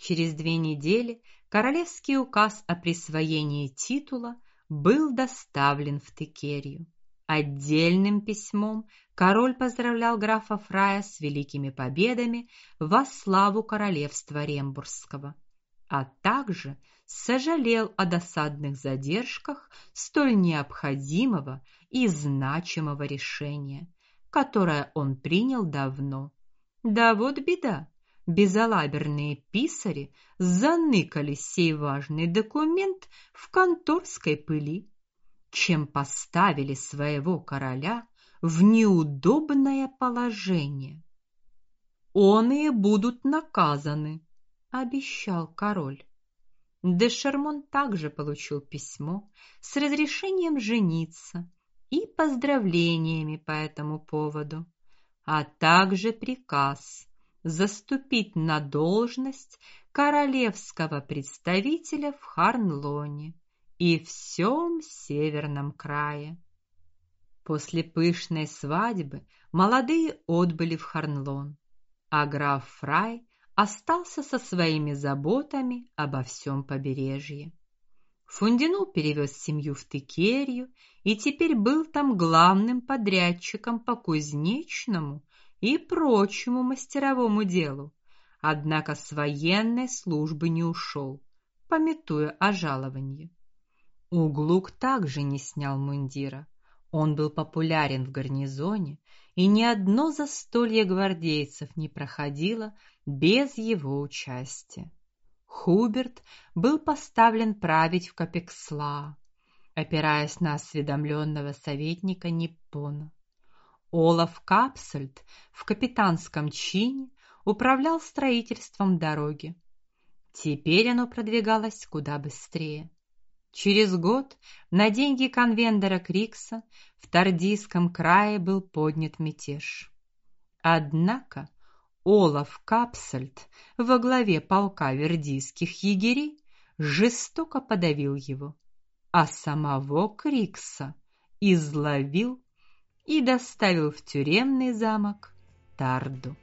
Через две недели королевский указ о присвоении титула был доставлен в Текерию. Отдельным письмом король поздравлял графа Фрая с великими победами во славу королевства Рембургского, а также сожалел о досадных задержках столь необходимого и значимого решения, которое он принял давно. Да вот беда. Безалаберные писари заныкали сей важный документ в конторской пыли чем поставили своего короля в неудобное положение. Оные будут наказаны, обещал король. Де Шермон также получил письмо с разрешением жениться и поздравлениями по этому поводу, а также приказ заступить на должность королевского представителя в Харнлоне и всем северном крае. После пышной свадьбы молодые отбыли в Харнлон, а граф Фрай остался со своими заботами обо всем побережье. Фундину перевез семью в Текерию и теперь был там главным подрядчиком по кузнечному и прочему мастеровому делу. Однако с военной службы не ушел, пометуя о жаловании. Углук также не снял мундира. Он был популярен в гарнизоне, и ни одно застолье гвардейцев не проходило без его участия. Хуберт был поставлен править в Капексла, опираясь на осведомленного советника Ниппона. Олаф Капсельд в капитанском чине управлял строительством дороги. Теперь оно продвигалось куда быстрее. Через год на деньги конвендора Крикса в Тардийском крае был поднят мятеж. Однако Олаф Капсельд во главе полка вердийских егерей жестоко подавил его, а самого Крикса изловил и доставил в тюремный замок Тарду.